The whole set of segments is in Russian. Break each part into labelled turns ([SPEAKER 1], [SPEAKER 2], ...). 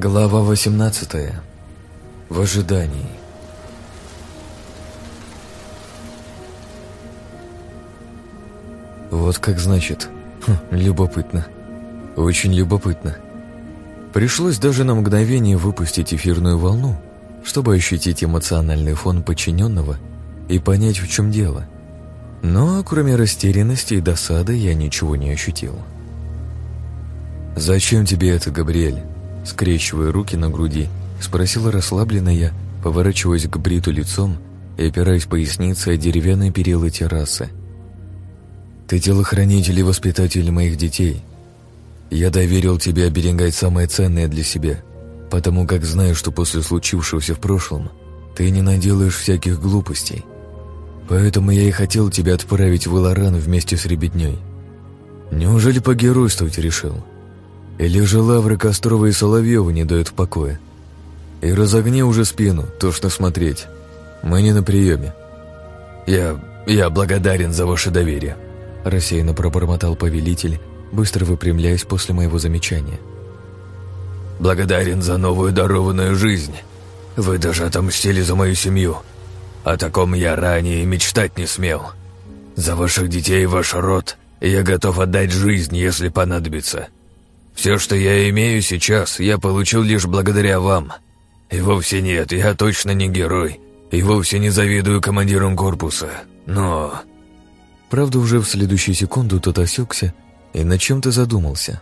[SPEAKER 1] Глава 18. В ожидании. Вот как значит. Хм, любопытно. Очень любопытно. Пришлось даже на мгновение выпустить эфирную волну, чтобы ощутить эмоциональный фон подчиненного и понять, в чем дело. Но кроме растерянности и досады я ничего не ощутил. «Зачем тебе это, Габриэль?» Скрещивая руки на груди, спросила расслабленно я, поворачиваясь к Бриту лицом и опираясь поясницей о деревянные перила террасы. «Ты телохранитель и воспитатель моих детей. Я доверил тебе оберегать самое ценное для себя, потому как знаю, что после случившегося в прошлом ты не наделаешь всяких глупостей. Поэтому я и хотел тебя отправить в Илоран вместе с ребятней. Неужели погеройствовать решил?» Или же лавры Кострова и Соловьева не дают покоя? И разогни уже спину, тошно смотреть. Мы не на приеме. Я... я благодарен за ваше доверие. Рассеянно пробормотал повелитель, быстро выпрямляясь после моего замечания. Благодарен за новую дарованную жизнь. Вы даже отомстили за мою семью. О таком я ранее мечтать не смел. За ваших детей и ваш род я готов отдать жизнь, если понадобится. Все, что я имею сейчас, я получил лишь благодаря вам. И вовсе нет, я точно не герой. И вовсе не завидую командирам корпуса. Но...» Правда, уже в следующую секунду тот осекся и над чем-то задумался.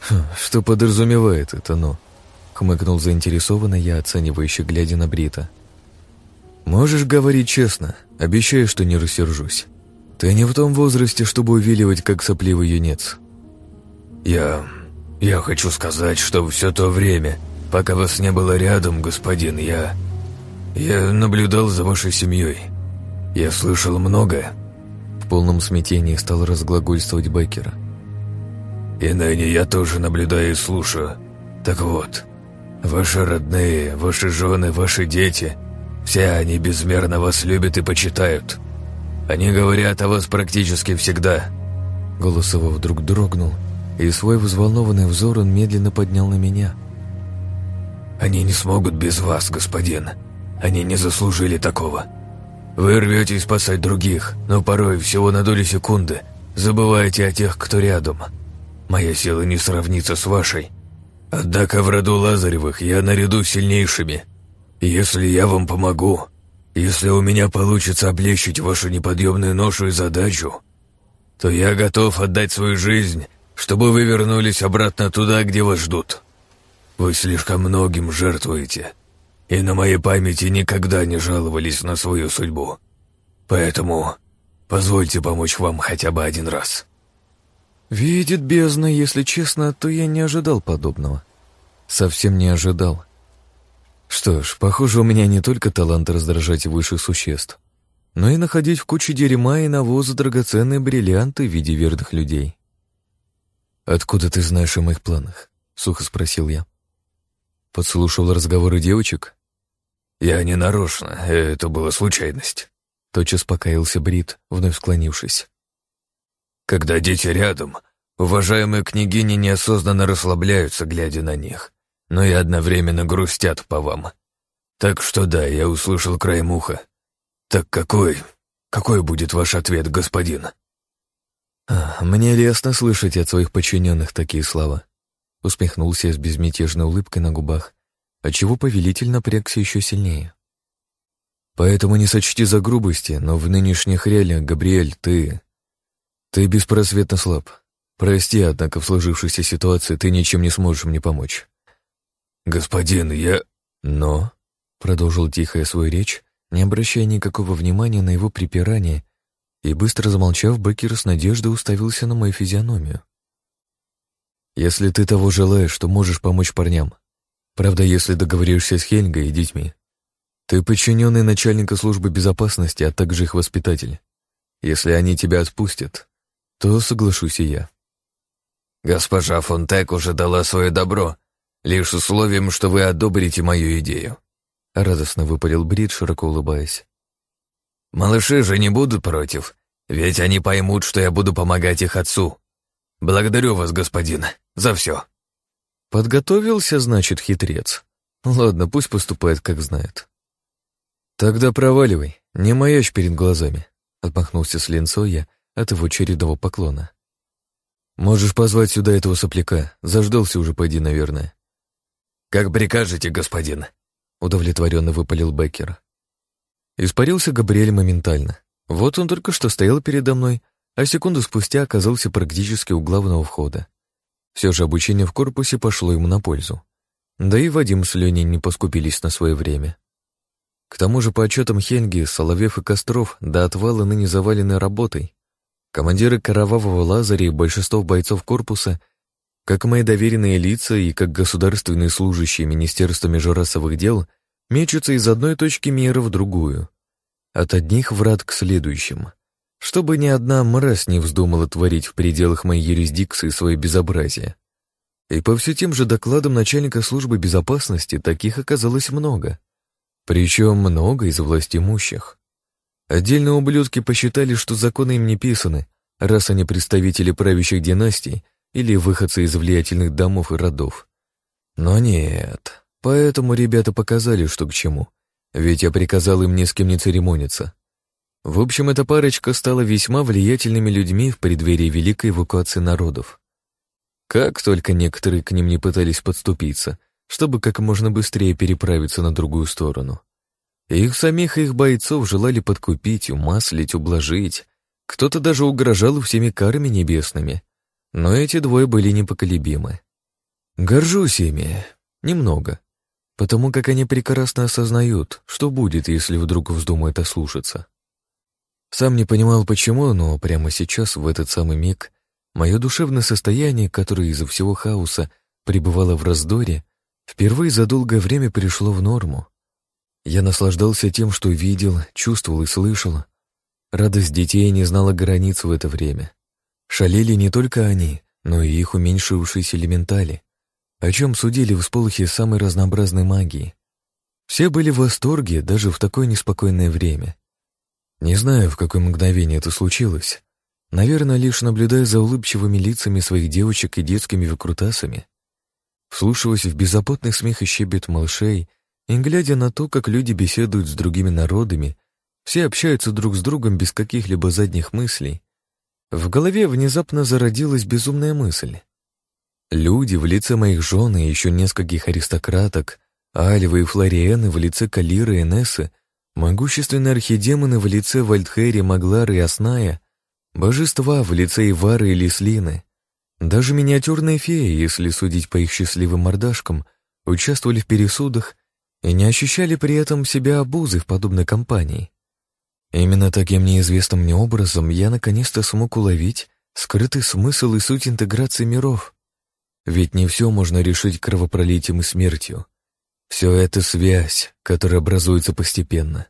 [SPEAKER 1] «Хм, «Что подразумевает это «но»?» — хмыкнул заинтересованно я, оценивающе глядя на Брита. «Можешь говорить честно, обещаю, что не рассержусь. Ты не в том возрасте, чтобы увиливать, как сопливый юнец». «Я... я хочу сказать, что все то время, пока вас не было рядом, господин, я... я наблюдал за вашей семьей. Я слышал многое». В полном смятении стал разглагольствовать Беккера. «И ныне я тоже наблюдаю и слушаю. Так вот, ваши родные, ваши жены, ваши дети, все они безмерно вас любят и почитают. Они говорят о вас практически всегда». Голос его вдруг дрогнул, и свой взволнованный взор он медленно поднял на меня. «Они не смогут без вас, господин. Они не заслужили такого. Вы рветесь спасать других, но порой всего на долю секунды забываете о тех, кто рядом. Моя сила не сравнится с вашей. Однако в роду Лазаревых я наряду с сильнейшими. Если я вам помогу, если у меня получится облегчить вашу неподъемную ношу и задачу, то я готов отдать свою жизнь чтобы вы вернулись обратно туда, где вас ждут. Вы слишком многим жертвуете, и на моей памяти никогда не жаловались на свою судьбу. Поэтому позвольте помочь вам хотя бы один раз». «Видит бездна, если честно, то я не ожидал подобного. Совсем не ожидал. Что ж, похоже, у меня не только талант раздражать высших существ, но и находить в куче дерьма и навоза драгоценные бриллианты в виде верных людей. «Откуда ты знаешь о моих планах?» — сухо спросил я. «Подслушал разговоры девочек?» «Я не нарочно, это была случайность», — тотчас покаялся Брит, вновь склонившись. «Когда дети рядом, уважаемые княгини неосознанно расслабляются, глядя на них, но и одновременно грустят по вам. Так что да, я услышал край муха. Так какой, какой будет ваш ответ, господин?» «Мне лестно слышать от своих подчиненных такие слова», усмехнулся с безмятежной улыбкой на губах, отчего повелитель напрягся еще сильнее. «Поэтому не сочти за грубости, но в нынешних реалиях, Габриэль, ты... ты беспросветно слаб. Прости, однако в сложившейся ситуации ты ничем не сможешь мне помочь». «Господин, я...» «Но...» — продолжил тихо свою речь, не обращая никакого внимания на его припирание и, быстро замолчав, Беккер с надеждой уставился на мою физиономию. «Если ты того желаешь, то можешь помочь парням. Правда, если договоришься с Хельгой и детьми. Ты подчиненный начальника службы безопасности, а также их воспитатель. Если они тебя отпустят, то соглашусь и я». «Госпожа Фонтек уже дала свое добро, лишь условием, что вы одобрите мою идею», — радостно выпалил Брид, широко улыбаясь. Малыши же не будут против, ведь они поймут, что я буду помогать их отцу. Благодарю вас, господин, за все. Подготовился, значит, хитрец. Ладно, пусть поступает, как знает. Тогда проваливай, не маячь перед глазами, отмахнулся с линцой я от его очередного поклона. Можешь позвать сюда этого сопляка, заждался уже, пойди, наверное.
[SPEAKER 2] Как прикажете, господин,
[SPEAKER 1] удовлетворенно выпалил Беккер. Испарился Габриэль моментально. Вот он только что стоял передо мной, а секунду спустя оказался практически у главного входа. Все же обучение в корпусе пошло ему на пользу. Да и Вадим с Леней не поскупились на свое время. К тому же, по отчетам Хенги, Соловьев и Костров до отвала ныне завалены работой. Командиры Кровавого Лазаря и большинство бойцов корпуса, как мои доверенные лица и как государственные служащие Министерства межрасовых дел, мечутся из одной точки мира в другую. От одних врат к следующим. Чтобы ни одна мразь не вздумала творить в пределах моей юрисдикции свое безобразие. И по все тем же докладам начальника службы безопасности таких оказалось много. Причем много из власти имущих. Отдельные ублюдки посчитали, что законы им не писаны, раз они представители правящих династий или выходцы из влиятельных домов и родов. Но нет, поэтому ребята показали, что к чему. Ведь я приказал им ни с кем не церемониться. В общем, эта парочка стала весьма влиятельными людьми в преддверии великой эвакуации народов. Как только некоторые к ним не пытались подступиться, чтобы как можно быстрее переправиться на другую сторону. Их самих и их бойцов желали подкупить, умаслить, ублажить. Кто-то даже угрожал всеми карами небесными. Но эти двое были непоколебимы. Горжусь ими. Немного. Потому как они прекрасно осознают, что будет, если вдруг вздумают ослушаться. Сам не понимал почему, но прямо сейчас, в этот самый миг, мое душевное состояние, которое из-за всего хаоса пребывало в раздоре, впервые за долгое время пришло в норму. Я наслаждался тем, что видел, чувствовал и слышал. Радость детей не знала границ в это время. Шалили не только они, но и их уменьшившиеся элементали, о чем судили в всполохе самой разнообразной магии. Все были в восторге даже в такое неспокойное время. Не знаю, в какое мгновение это случилось. Наверное, лишь наблюдая за улыбчивыми лицами своих девочек и детскими выкрутасами. Вслушиваясь в беззаботный смех и щебет малышей, и глядя на то, как люди беседуют с другими народами, все общаются друг с другом без каких-либо задних мыслей, в голове внезапно зародилась безумная мысль. Люди в лице моих жен и еще нескольких аристократок, Альвы и Флориены в лице Калиры и Нессы Могущественные архидемоны в лице Вальдхери, Маглары и Осная, божества в лице Ивары и Лислины, даже миниатюрные феи, если судить по их счастливым мордашкам, участвовали в пересудах и не ощущали при этом себя обузой в подобной компании. Именно таким неизвестным мне образом я наконец-то смог уловить скрытый смысл и суть интеграции миров. Ведь не все можно решить кровопролитием и смертью. Все это связь, которая образуется постепенно.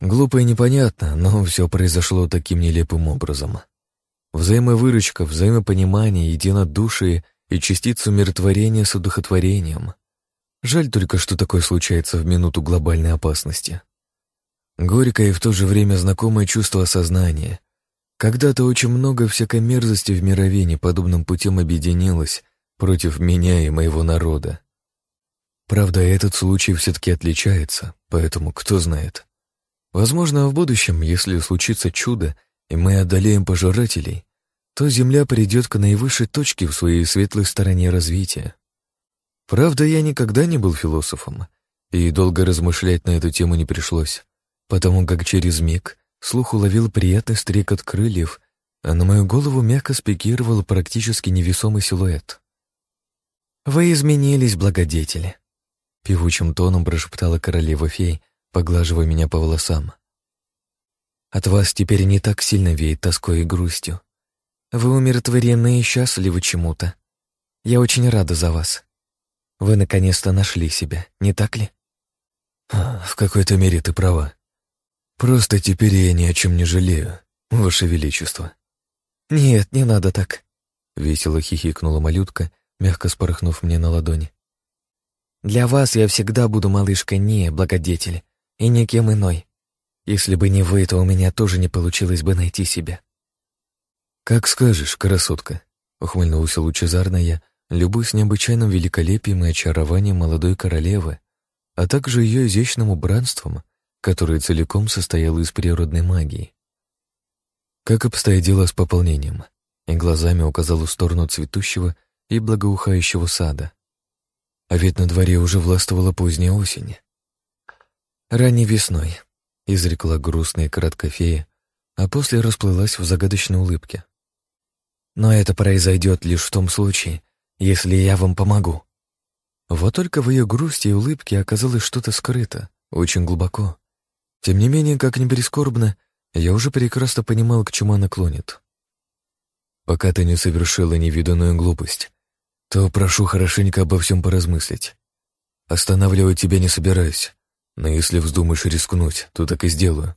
[SPEAKER 1] Глупо и непонятно, но все произошло таким нелепым образом. Взаимовыручка, взаимопонимание, единодушие и частицу миротворения с удохотворением. Жаль только, что такое случается в минуту глобальной опасности. Горькое и в то же время знакомое чувство осознания. Когда-то очень много всякой мерзости в мировине подобным путем объединилось против меня и моего народа. Правда, этот случай все-таки отличается, поэтому кто знает. Возможно, в будущем, если случится чудо, и мы одолеем пожирателей, то Земля придет к наивысшей точке в своей светлой стороне развития. Правда, я никогда не был философом, и долго размышлять на эту тему не пришлось, потому как через миг слух уловил приятный стрекот крыльев, а на мою голову мягко спикировал практически невесомый силуэт. «Вы изменились, благодетели», Певучим тоном прошептала королева фей, поглаживая меня по волосам. «От вас теперь не так сильно веет тоской и грустью. Вы умиротворены и счастливы чему-то. Я очень рада за вас. Вы наконец-то нашли себя, не так ли?» «В какой-то мере ты права. Просто теперь я ни о чем не жалею, Ваше Величество».
[SPEAKER 2] «Нет, не надо так», —
[SPEAKER 1] весело хихикнула малютка, мягко спорхнув мне на ладони.
[SPEAKER 2] Для вас я всегда буду малышкой не благодетель и никем иной. Если бы не вы, то у меня тоже не получилось бы найти себя».
[SPEAKER 1] «Как скажешь, красотка», — ухмыльнулся лучезарно я, любуясь необычайным великолепием и очарованием молодой королевы, а также ее изящным убранством, которое целиком состояло из природной магии. Как обстоят дела с пополнением? И глазами указал в сторону цветущего и благоухающего сада. А ведь на дворе уже властвовала поздняя осень. «Ранней весной», — изрекла грустная краткофея, а после расплылась в загадочной улыбке. «Но это произойдет лишь в том случае, если я вам помогу». Вот только в ее грусти и улыбке оказалось что-то скрыто, очень глубоко. Тем не менее, как ни прискорбно, я уже прекрасно понимал, к чему она клонит. Пока ты не совершила невиданную глупость, то прошу хорошенько обо всем поразмыслить. Останавливать тебя не собираюсь, но если вздумаешь рискнуть, то так и сделаю».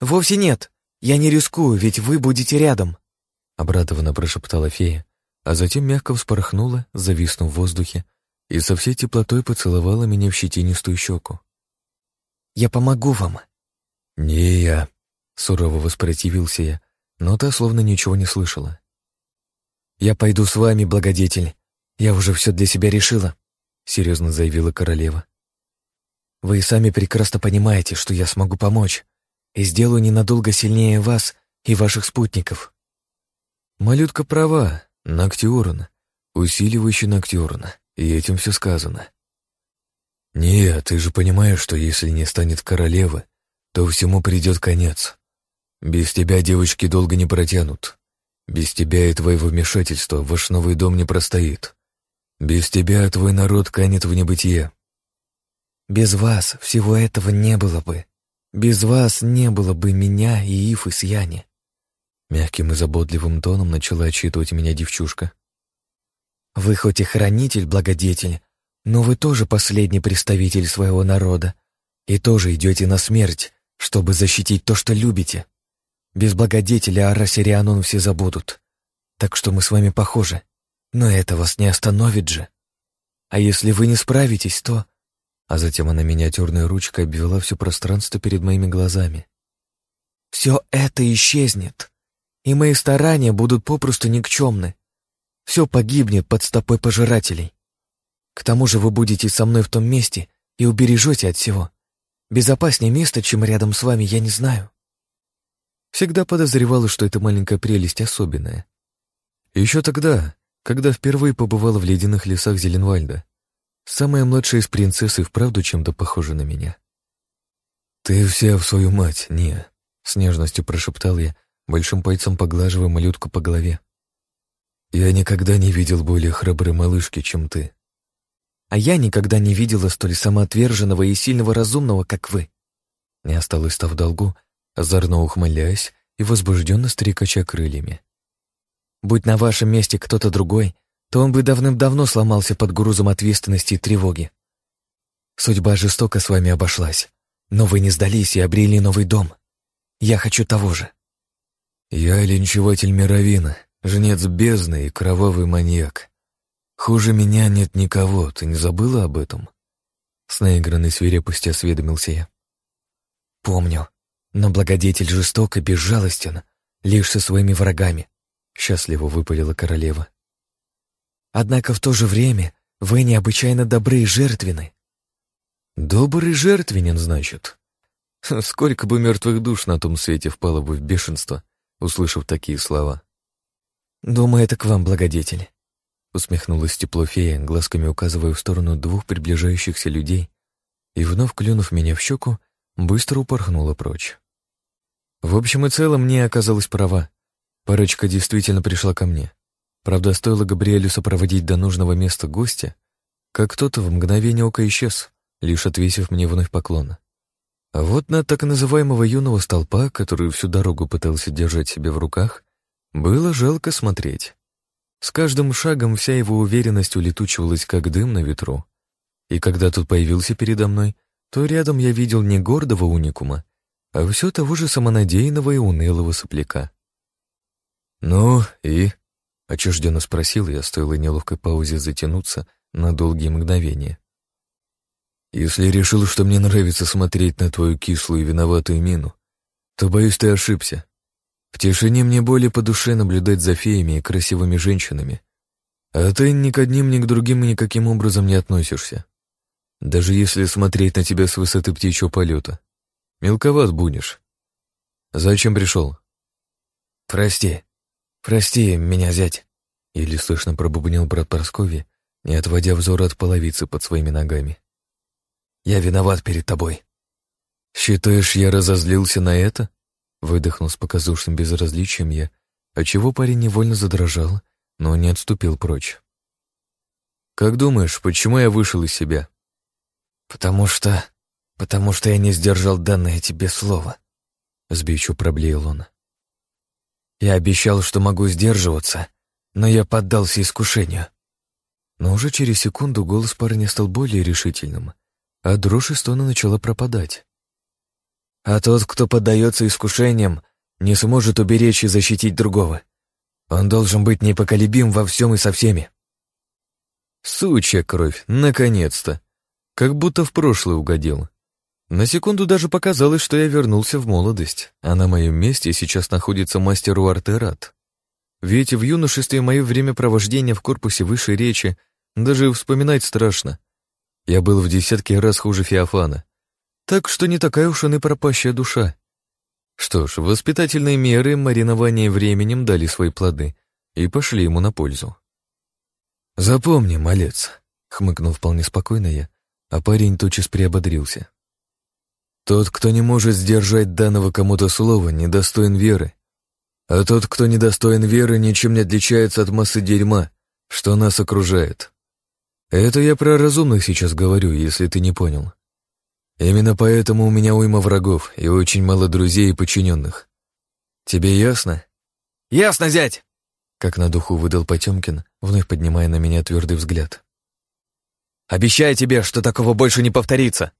[SPEAKER 2] «Вовсе нет. Я не рискую, ведь вы будете рядом», —
[SPEAKER 1] обрадованно прошептала фея, а затем мягко вспорхнула, зависнув в воздухе, и со всей теплотой поцеловала меня в щетинистую щеку.
[SPEAKER 2] «Я помогу вам».
[SPEAKER 1] «Не я», — сурово воспротивился я, но та словно ничего не слышала.
[SPEAKER 2] «Я пойду с вами, благодетель. Я уже все для себя решила», — серьезно заявила королева. «Вы и сами прекрасно понимаете, что я смогу помочь и сделаю ненадолго сильнее вас и ваших спутников».
[SPEAKER 1] Малютка права, Ноктиурн, усиливающий Ноктиурн, и этим все сказано. «Нет, ты же понимаешь, что если не станет королевы, то всему придет конец. Без тебя девочки долго не протянут. Без тебя и твоего вмешательства ваш новый дом не простоит. Без тебя твой народ канет в небытие.
[SPEAKER 2] Без вас всего этого не было бы. Без вас не было бы меня и Ифы с Яни.
[SPEAKER 1] Мягким и заботливым тоном начала отчитывать меня девчушка.
[SPEAKER 2] Вы хоть и хранитель, благодетель, но вы тоже последний представитель своего народа и тоже идете на смерть, чтобы защитить то, что любите. Без благодетеля Арасирианон все забудут. Так что мы с вами похожи. Но это вас не остановит же. А если вы не справитесь, то...»
[SPEAKER 1] А затем она миниатюрной ручкой обвела все пространство перед моими глазами.
[SPEAKER 2] «Все это исчезнет, и мои старания будут попросту никчемны. Все погибнет под стопой пожирателей. К тому же вы будете со мной в том месте и убережете от всего. Безопаснее места, чем рядом с вами, я не знаю».
[SPEAKER 1] Всегда подозревала, что эта маленькая прелесть особенная. Еще тогда, когда впервые побывала в ледяных лесах Зеленвальда, самая младшая из принцесс и вправду чем-то похожа на меня. «Ты вся в свою мать, не», — с нежностью прошептал я, большим пальцем поглаживая малютку по голове. «Я никогда не видел более храброй малышки, чем ты».
[SPEAKER 2] «А я никогда не видела столь самоотверженного и сильного разумного, как вы».
[SPEAKER 1] Не осталось став долгу, озорно ухмыляясь и возбужденно стрекача крыльями.
[SPEAKER 2] «Будь на вашем месте кто-то другой, то он бы давным-давно сломался под грузом ответственности и тревоги. Судьба жестоко с вами обошлась, но вы не сдались и обрели новый дом. Я хочу того же».
[SPEAKER 1] «Я линчеватель мировина, жнец бездны и кровавый маньяк. Хуже меня нет никого, ты не забыла об этом?» С наигранной свирепостью осведомился я.
[SPEAKER 2] «Помню», но благодетель жесток и безжалостен, лишь со своими врагами, счастливо выпалила королева. Однако в то же время вы необычайно добры и жертвенны.
[SPEAKER 1] Добрый жертвенен, значит. Сколько бы мертвых душ на том свете впало бы в бешенство, услышав такие слова.
[SPEAKER 2] Думаю, это к вам, благодетель.
[SPEAKER 1] Усмехнулась тепло фея, глазками указывая в сторону двух приближающихся людей, и, вновь клюнув меня в щеку, быстро упорхнула прочь. В общем и целом, мне оказалась права. Парочка действительно пришла ко мне. Правда, стоило Габриэлю сопроводить до нужного места гостя, как кто-то в мгновение ока исчез, лишь отвесив мне вновь поклон. А вот на так называемого юного столпа, который всю дорогу пытался держать себя в руках, было жалко смотреть. С каждым шагом вся его уверенность улетучивалась, как дым на ветру. И когда тут появился передо мной, то рядом я видел не гордого уникума, а все того же самонадеянного и унылого сопляка. «Ну и?» — отчужденно спросил я, стоило неловкой паузе затянуться на долгие мгновения. «Если решил, что мне нравится смотреть на твою кислую и виноватую мину, то, боюсь, ты ошибся. В тишине мне более по душе наблюдать за феями и красивыми женщинами. А ты ни к одним, ни к другим никаким образом не относишься. Даже если смотреть на тебя с высоты птичьего полета. Мелковат будешь. Зачем пришел?
[SPEAKER 2] Прости. Прости меня, зять. Или слышно пробубнил брат Просковья, не отводя взор от половицы под своими ногами. Я виноват перед тобой.
[SPEAKER 1] Считаешь, я разозлился на это? Выдохнул с показушным безразличием я, отчего парень невольно задрожал, но не отступил прочь. «Как думаешь, почему я вышел из себя?»
[SPEAKER 2] «Потому что... потому что я не сдержал данное тебе слово», — сбивчиво проблеял он. «Я обещал, что могу сдерживаться, но я поддался искушению». Но уже через секунду голос парня стал более решительным, а дрожь из тона начала пропадать. «А тот, кто поддается искушениям, не сможет уберечь и защитить другого. Он должен быть непоколебим во всем и со всеми».
[SPEAKER 1] «Сучья кровь, наконец-то!» Как будто в прошлое угодил. На секунду даже показалось, что я вернулся в молодость, а на моем месте сейчас находится мастер Уартерат. Ведь в юношестве мое время провождения в корпусе высшей речи даже вспоминать страшно. Я был в десятки раз хуже Феофана. Так что не такая уж он и пропащая душа. Что ж, воспитательные меры маринования временем дали свои плоды и пошли ему на пользу. «Запомни, малец», — хмыкнул вполне спокойно я, а парень тотчас приободрился. Тот, кто не может сдержать данного кому-то слова, недостоин веры. А тот, кто недостоин веры, ничем не отличается от массы дерьма, что нас окружает. Это я про разумных сейчас говорю, если ты не понял. Именно поэтому у меня уйма врагов и очень мало друзей и подчиненных. Тебе ясно?
[SPEAKER 2] Ясно, зять!
[SPEAKER 1] Как на духу выдал Потемкин, вновь поднимая на меня твердый взгляд.
[SPEAKER 2] Обещаю тебе, что такого больше не повторится.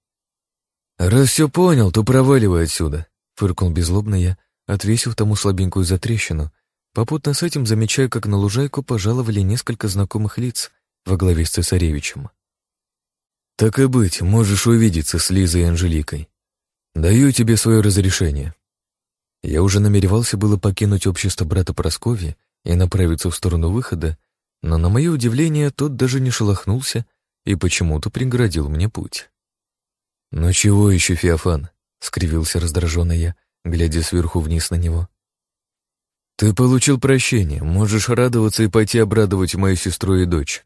[SPEAKER 1] Раз все понял, то проваливай отсюда, фыркнул безлобно я, отвесив тому слабенькую затрещину, попутно с этим замечая, как на лужайку пожаловали несколько знакомых лиц во главе с цесаревичем. Так и быть, можешь увидеться с Лизой и Анжеликой. Даю тебе свое разрешение. Я уже намеревался было покинуть общество брата Просковья и направиться в сторону выхода, но, на мое удивление, тот даже не шелохнулся и почему-то преградил мне путь. «Ну чего еще, Феофан?» — скривился раздраженно я, глядя сверху вниз на него. «Ты получил прощение, можешь радоваться и пойти обрадовать мою сестру и дочь.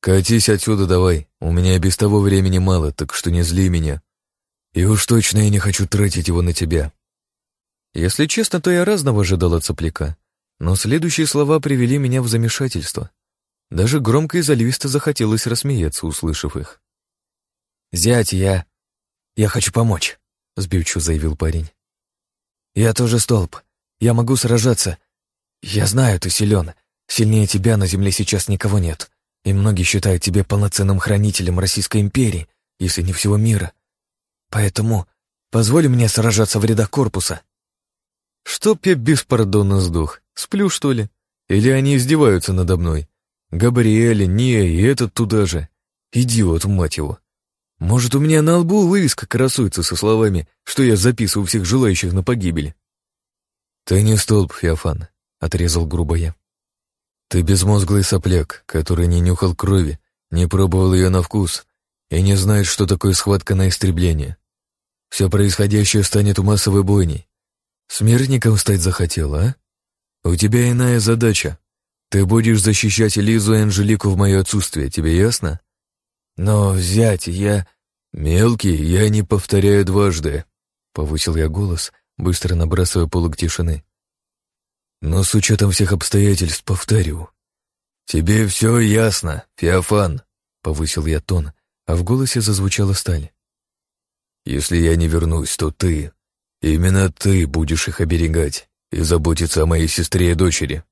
[SPEAKER 1] Катись отсюда давай, у меня и без того времени мало, так что не зли меня. И уж точно я не хочу тратить его на тебя». Если честно, то я разного ожидал от сопляка, но следующие слова привели меня в замешательство. Даже громко и заливисто захотелось рассмеяться, услышав их.
[SPEAKER 2] «Зять, я... я хочу помочь», — сбивчиво заявил парень. «Я тоже столб. Я могу сражаться. Я знаю, ты силен. Сильнее тебя на земле сейчас никого нет. И многие считают тебя полноценным хранителем Российской империи, если не всего мира. Поэтому позволь мне сражаться в рядах корпуса».
[SPEAKER 1] «Чтоб я беспардонно сдох. Сплю, что ли? Или они издеваются надо мной? Габриэль, Ния и этот туда же. Идиот, мать его. Может, у меня на лбу вывеска красуется со словами, что я записываю всех желающих на погибель. «Ты не столб, Феофан», — отрезал грубо я. «Ты безмозглый сопляк, который не нюхал крови, не пробовал ее на вкус и не знает, что такое схватка на истребление. Все происходящее станет массовой бойней. Смертником стать захотел, а? У тебя иная задача ты будешь защищать Лизу и Анжелику в мое отсутствие, тебе ясно? Но взять я... Мелкий, я не повторяю дважды, повысил я голос, быстро набрасывая полок тишины. Но с учетом всех обстоятельств повторю. Тебе все ясно, Феофан, повысил я тон, а в голосе зазвучала сталь. Если я не вернусь, то ты, именно ты будешь их оберегать и заботиться о моей сестре и дочери.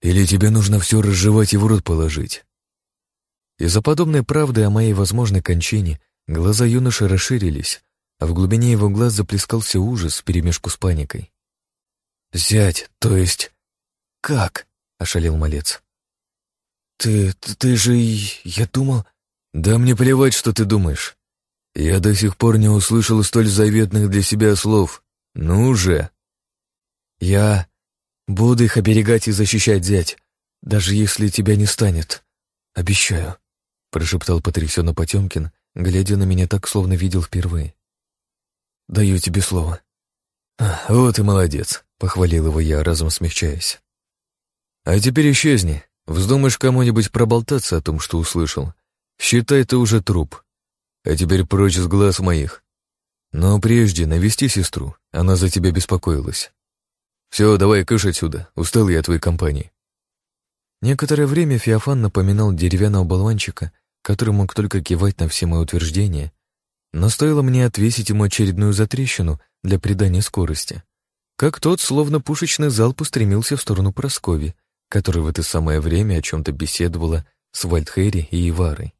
[SPEAKER 1] Или тебе нужно все разжевать и в рот положить?» Из-за подобной правды о моей возможной кончине глаза юноши расширились, а в глубине его глаз заплескался ужас вперемешку с паникой. «Зять, то есть...» «Как?» — ошалел малец. «Ты... ты же... я думал...» «Да мне плевать, что ты думаешь. Я до сих пор не услышал столь заветных для себя слов. Ну же!» «Я... Буду их оберегать и защищать, зять.
[SPEAKER 2] Даже если тебя не станет. Обещаю», — прошептал потрясенно Потемкин, глядя на меня так, словно видел впервые. «Даю тебе слово».
[SPEAKER 1] «Вот и молодец», — похвалил его я, разом смягчаясь. «А теперь исчезни. Вздумаешь кому-нибудь проболтаться о том, что услышал. Считай, ты уже труп. А теперь прочь с глаз моих. Но прежде навести сестру, она за тебя беспокоилась. Все, давай кыш отсюда, устал я от твоей компании».
[SPEAKER 2] Некоторое время Феофан напоминал деревянного болванчика, который мог только кивать на все мои утверждения, но стоило мне отвесить ему очередную затрещину для придания скорости, как тот, словно пушечный залп, устремился в сторону Проскови, которая в это самое время о чем-то беседовала с Вальдхейри и Иварой.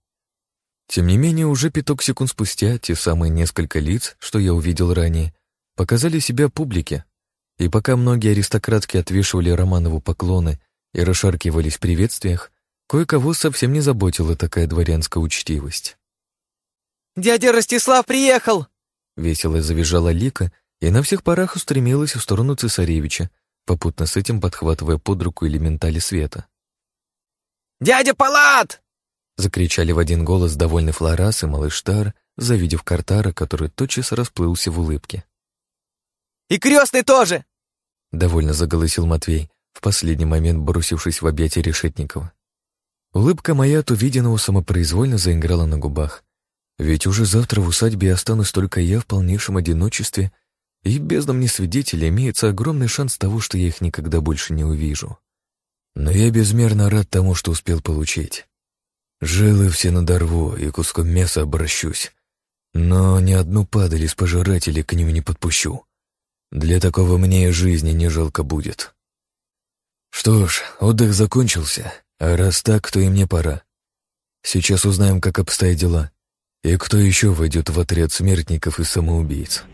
[SPEAKER 2] Тем не менее, уже пяток секунд спустя те самые несколько лиц, что я увидел ранее, показали себя публике, и пока многие аристократки отвешивали Романову поклоны и расшаркивались в приветствиях, кое-кого совсем не заботила такая дворянская учтивость.
[SPEAKER 3] «Дядя Ростислав приехал!»
[SPEAKER 2] Весело завизжала Лика и на всех парах устремилась в сторону цесаревича, попутно с этим подхватывая под руку элементали света.
[SPEAKER 3] «Дядя Палат!»
[SPEAKER 2] Закричали в один голос довольный Флорас и малыш Тар, завидев Картара, который тотчас расплылся в улыбке.
[SPEAKER 3] «И крестный тоже!»
[SPEAKER 2] Довольно заголосил Матвей, в последний момент бросившись в объятия Решетникова. Улыбка моя от увиденного самопроизвольно заиграла на губах. Ведь уже завтра в усадьбе останусь только я в полнейшем одиночестве, и без мне свидетеля имеется огромный шанс того, что я их никогда больше не увижу. Но я безмерно рад тому, что успел получить. Жилы все надорву и куском мяса обращусь. Но ни одну падаль из пожирателей к ним не подпущу. Для такого мне и жизни не жалко будет. Что ж, отдых закончился, а раз так, то и мне пора. Сейчас узнаем, как обстоят дела, и кто еще войдет в отряд смертников и самоубийц.